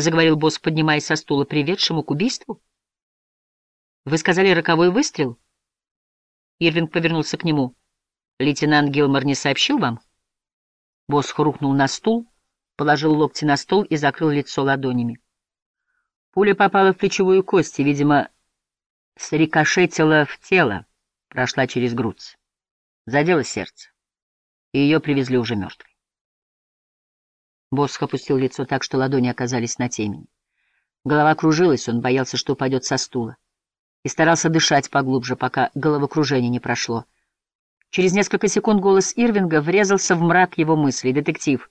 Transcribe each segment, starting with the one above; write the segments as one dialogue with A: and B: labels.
A: заговорил босс, поднимаясь со стула, приведшему к убийству. Вы сказали роковой выстрел? Ирвинг повернулся к нему. Лейтенант Гилмор не сообщил вам? Босс хрупнул на стул, положил локти на стол и закрыл лицо ладонями. Пуля попала в плечевую кость и, видимо, срикошетила в тело, прошла через грудь. Задела сердце, и ее привезли уже мертвой. Босх опустил лицо так, что ладони оказались на темени. Голова кружилась, он боялся, что упадет со стула, и старался дышать поглубже, пока головокружение не прошло. Через несколько секунд голос Ирвинга врезался в мрак его мыслей. «Детектив,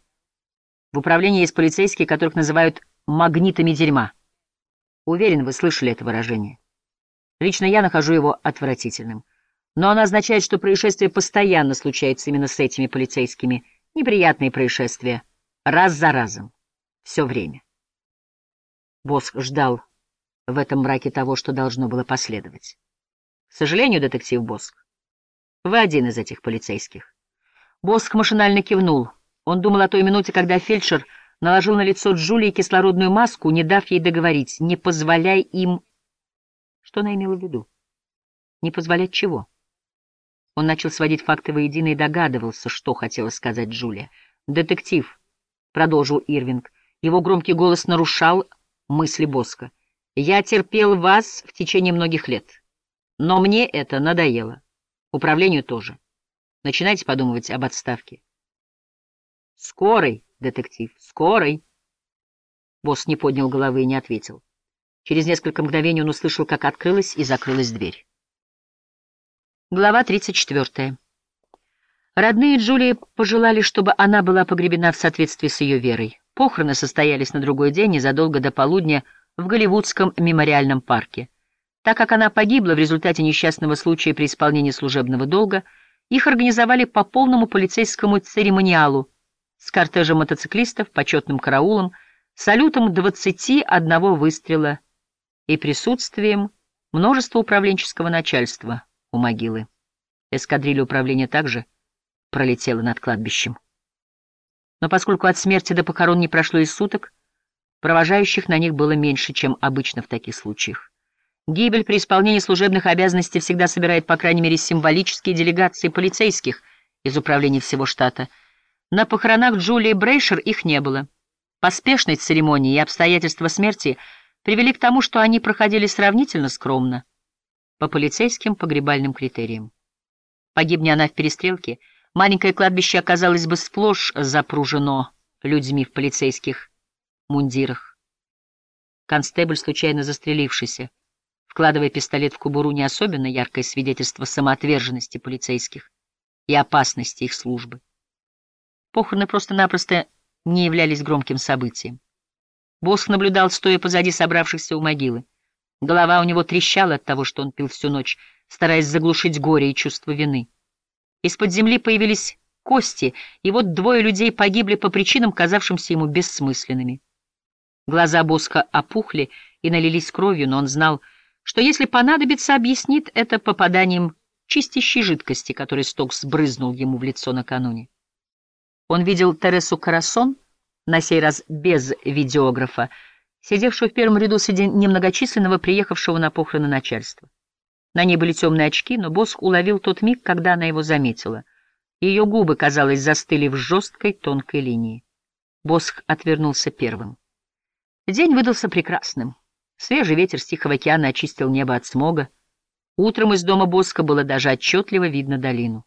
A: в управлении есть полицейские, которых называют «магнитами дерьма». Уверен, вы слышали это выражение. Лично я нахожу его отвратительным. Но оно означает, что происшествия постоянно случаются именно с этими полицейскими. Неприятные происшествия. Раз за разом. Все время. Боск ждал в этом мраке того, что должно было последовать. К сожалению, детектив Боск, вы один из этих полицейских. Боск машинально кивнул. Он думал о той минуте, когда фельдшер наложил на лицо Джулии кислородную маску, не дав ей договорить. «Не позволяй им...» Что она имела в виду? «Не позволять чего?» Он начал сводить факты воедино и догадывался, что хотела сказать Джулия. «Детектив», — продолжил Ирвинг. Его громкий голос нарушал мысли Боска. «Я терпел вас в течение многих лет. Но мне это надоело. Управлению тоже. Начинайте подумывать об отставке». «Скорый!» детектив. Скорый. Босс не поднял головы и не ответил. Через несколько мгновений он услышал, как открылась и закрылась дверь. Глава 34. Родные Джулии пожелали, чтобы она была погребена в соответствии с ее верой. Похороны состоялись на другой день, незадолго до полудня, в Голливудском мемориальном парке. Так как она погибла в результате несчастного случая при исполнении служебного долга, их организовали по полному полицейскому церемониалу, с кортежем мотоциклистов, почетным караулом, салютом 21 выстрела и присутствием множества управленческого начальства у могилы. Эскадрилья управления также пролетела над кладбищем. Но поскольку от смерти до похорон не прошло и суток, провожающих на них было меньше, чем обычно в таких случаях. Гибель при исполнении служебных обязанностей всегда собирает, по крайней мере, символические делегации полицейских из управления всего штата — на похоронах Джулии Брейшер их не было. Поспешность церемонии и обстоятельства смерти привели к тому, что они проходили сравнительно скромно, по полицейским погребальным критериям. Погибни она в перестрелке, маленькое кладбище оказалось бы сплошь запружено людьми в полицейских мундирах. Констебль, случайно застрелившийся, вкладывая пистолет в кобуру, не особенно яркое свидетельство самоотверженности полицейских и опасности их службы. Похороны просто-напросто не являлись громким событием. Босх наблюдал, стоя позади собравшихся у могилы. Голова у него трещала от того, что он пил всю ночь, стараясь заглушить горе и чувство вины. Из-под земли появились кости, и вот двое людей погибли по причинам, казавшимся ему бессмысленными. Глаза Боска опухли и налились кровью, но он знал, что если понадобится, объяснит это попаданием чистящей жидкости, которой Стокс брызнул ему в лицо накануне. Он видел Тересу Карасон, на сей раз без видеографа, сидевшую в первом ряду среди немногочисленного приехавшего на похороны начальства. На ней были темные очки, но Босх уловил тот миг, когда она его заметила. Ее губы, казалось, застыли в жесткой тонкой линии. Босх отвернулся первым. День выдался прекрасным. Свежий ветер с Тихого океана очистил небо от смога. Утром из дома Боска было даже отчетливо видно долину.